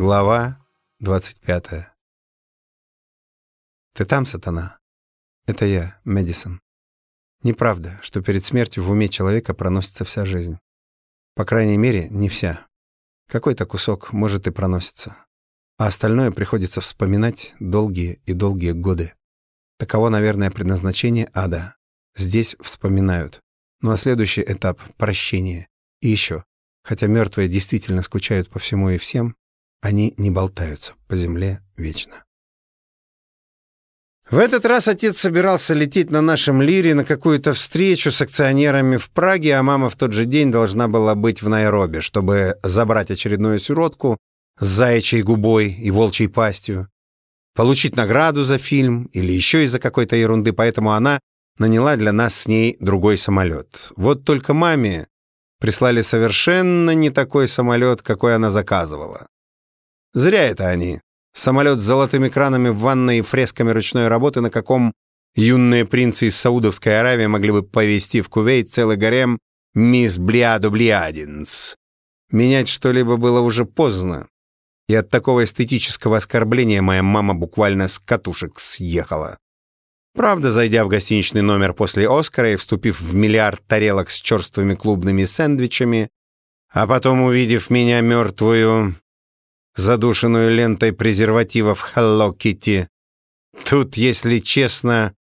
Глава 25. Ты там, сатана? Это я, Мэдисон. Неправда, что перед смертью в уме человека проносится вся жизнь. По крайней мере, не вся. Какой-то кусок, может, и проносится. А остальное приходится вспоминать долгие и долгие годы. Таково, наверное, предназначение ада. Здесь вспоминают. Ну а следующий этап — прощение. И еще, хотя мертвые действительно скучают по всему и всем, они не болтаются по земле вечно. В этот раз отец собирался лететь на нашем лире на какую-то встречу с акционерами в Праге, а мама в тот же день должна была быть в Найроби, чтобы забрать очередную сиротку с заячьей губой и волчьей пастью, получить награду за фильм или еще из-за какой-то ерунды, поэтому она наняла для нас с ней другой самолет. Вот только маме прислали совершенно не такой самолет, какой она заказывала. Зря это они. Самолет с золотыми кранами в ванной и фресками ручной работы, на каком юные принцы из Саудовской Аравии могли бы повезти в Кувейт целый гарем «Мисс Блиаду Блиадинс». Менять что-либо было уже поздно, и от такого эстетического оскорбления моя мама буквально с катушек съехала. Правда, зайдя в гостиничный номер после Оскара и вступив в миллиард тарелок с черствыми клубными сэндвичами, а потом увидев меня мертвую, задушенную лентой презервативов Hello Kitty. Тут, если честно,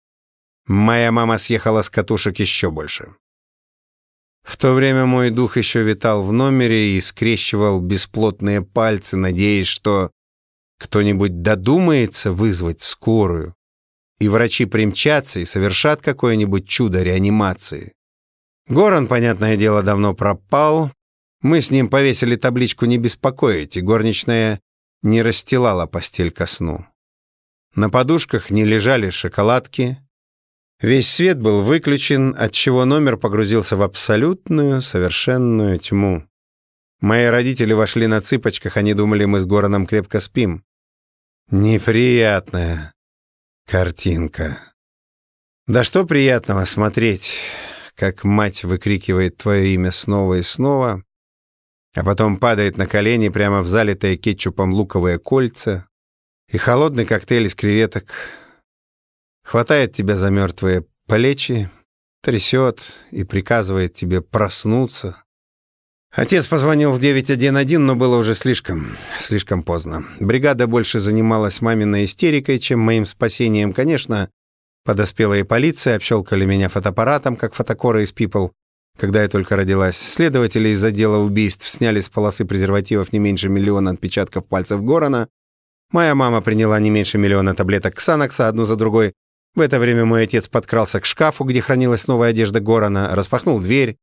моя мама съехала с катушек еще больше. В то время мой дух еще витал в номере и скрещивал бесплотные пальцы, надеясь, что кто-нибудь додумается вызвать скорую, и врачи примчатся и совершат какое-нибудь чудо реанимации. Горан, понятное дело, давно пропал, мы с ним повесили табличку «Не беспокоить», и горничная не расстилала постель ко сну. На подушках не лежали шоколадки. Весь свет был выключен, отчего номер погрузился в абсолютную, совершенную тьму. Мои родители вошли на цыпочках, они думали, мы с Гораном крепко спим. Неприятная картинка. Да что приятного смотреть, как мать выкрикивает твое имя снова и снова, а потом падает на колени прямо в залитое кетчупом луковое кольца и холодный коктейль из креветок. Хватает тебя за мертвые плечи, трясет и приказывает тебе проснуться. Отец позвонил в 911, но было уже слишком, слишком поздно. Бригада больше занималась маминой истерикой, чем моим спасением. Конечно, подоспела и полиция, общелкали меня фотоаппаратом, как фотокоры из People когда я только родилась. Следователи из отдела убийств сняли с полосы презервативов не меньше миллиона отпечатков пальцев Горана. Моя мама приняла не меньше миллиона таблеток Ксанакса одну за другой. В это время мой отец подкрался к шкафу, где хранилась новая одежда Горана, распахнул дверь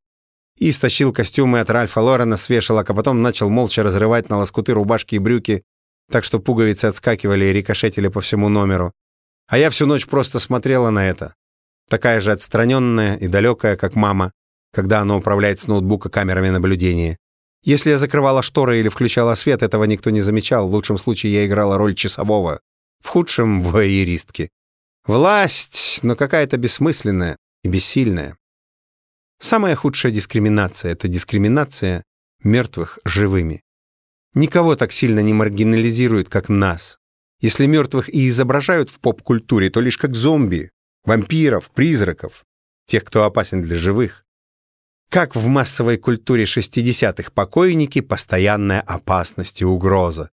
и стащил костюмы от Ральфа Лорена с вешалок, а потом начал молча разрывать на лоскуты рубашки и брюки, так что пуговицы отскакивали и рикошетили по всему номеру. А я всю ночь просто смотрела на это. Такая же отстраненная и далекая, как мама когда оно управляет с ноутбука камерами наблюдения. Если я закрывала шторы или включала свет, этого никто не замечал. В лучшем случае я играла роль часового. В худшем — воеристки. Власть, но какая-то бессмысленная и бессильная. Самая худшая дискриминация — это дискриминация мертвых живыми. Никого так сильно не маргинализируют, как нас. Если мертвых и изображают в поп-культуре, то лишь как зомби, вампиров, призраков, тех, кто опасен для живых. Как в массовой культуре 60-х покойники — постоянная опасность и угроза.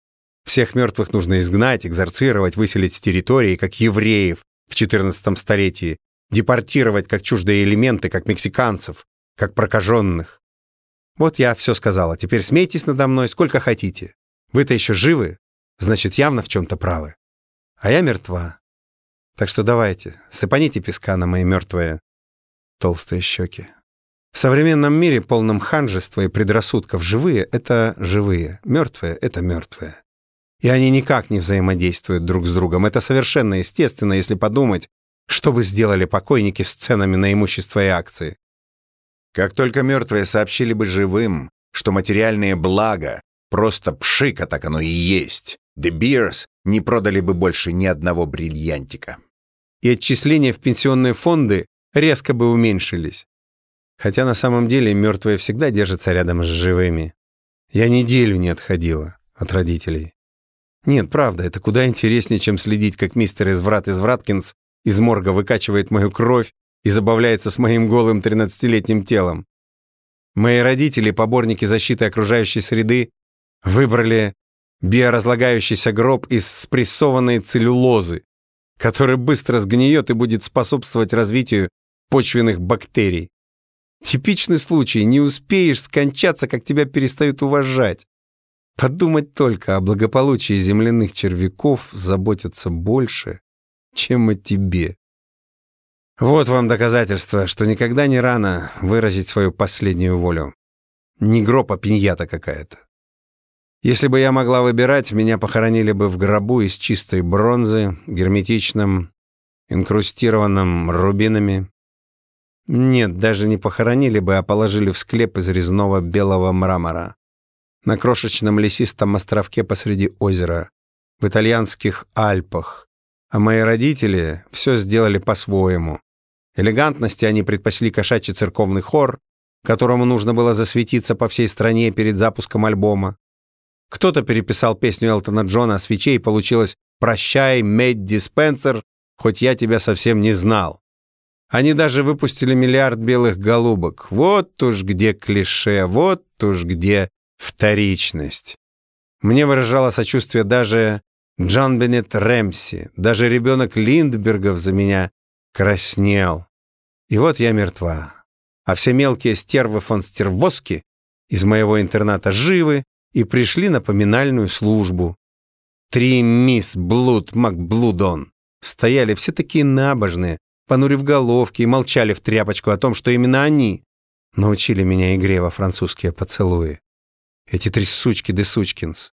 Всех мертвых нужно изгнать, экзорцировать, выселить с территории, как евреев в 14 столетии, депортировать как чуждые элементы, как мексиканцев, как прокаженных. Вот я все сказала. Теперь смейтесь надо мной сколько хотите. Вы-то еще живы, значит, явно в чем-то правы. А я мертва. Так что давайте, сыпаните песка на мои мертвые толстые щеки. В современном мире, полном ханжества и предрассудков, живые — это живые, мертвые — это мертвые. И они никак не взаимодействуют друг с другом. Это совершенно естественно, если подумать, что бы сделали покойники с ценами на имущество и акции. Как только мертвые сообщили бы живым, что материальные блага просто пшика, так оно и есть, The Beers не продали бы больше ни одного бриллиантика. И отчисления в пенсионные фонды резко бы уменьшились. Хотя на самом деле мертвые всегда держатся рядом с живыми. Я неделю не отходила от родителей. Нет, правда, это куда интереснее, чем следить, как мистер Изврат Извраткинс из морга выкачивает мою кровь и забавляется с моим голым 13-летним телом. Мои родители, поборники защиты окружающей среды, выбрали биоразлагающийся гроб из спрессованной целлюлозы, который быстро сгниет и будет способствовать развитию почвенных бактерий. Типичный случай. Не успеешь скончаться, как тебя перестают уважать. Подумать только о благополучии земляных червяков заботятся больше, чем о тебе. Вот вам доказательство, что никогда не рано выразить свою последнюю волю. Не гроб, а пиньята какая-то. Если бы я могла выбирать, меня похоронили бы в гробу из чистой бронзы, герметичном, инкрустированном рубинами. Нет, даже не похоронили бы, а положили в склеп из резного белого мрамора. На крошечном лесистом островке посреди озера, в итальянских Альпах. А мои родители все сделали по-своему. Элегантности они предпочли кошачий церковный хор, которому нужно было засветиться по всей стране перед запуском альбома. Кто-то переписал песню Элтона Джона о свече и получилось «Прощай, Мэдди Спенсер, хоть я тебя совсем не знал». Они даже выпустили миллиард белых голубок. Вот уж где клише, вот уж где вторичность. Мне выражало сочувствие даже Джон Беннет Рэмси, даже ребенок Линдбергов за меня краснел. И вот я мертва. А все мелкие стервы фон Стервоски из моего интерната живы и пришли на поминальную службу. Три мисс Блуд Макблудон стояли все такие набожные, понурив головки и молчали в тряпочку о том, что именно они научили меня игре во французские поцелуи. Эти три сучки де сучкинс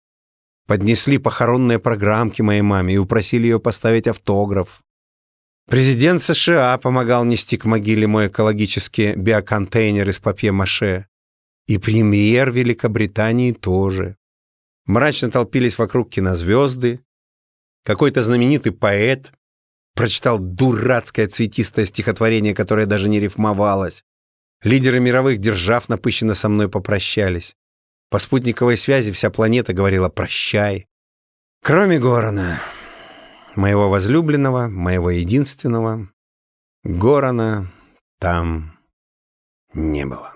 поднесли похоронные программки моей маме и упросили ее поставить автограф. Президент США помогал нести к могиле мой экологический биоконтейнер из папье-маше. И премьер Великобритании тоже. Мрачно толпились вокруг кинозвезды. Какой-то знаменитый поэт прочитал дурацкое цветистое стихотворение, которое даже не рифмовалось. Лидеры мировых держав напыщенно со мной попрощались. По спутниковой связи вся планета говорила «прощай». Кроме Горана, моего возлюбленного, моего единственного, Горана там не было.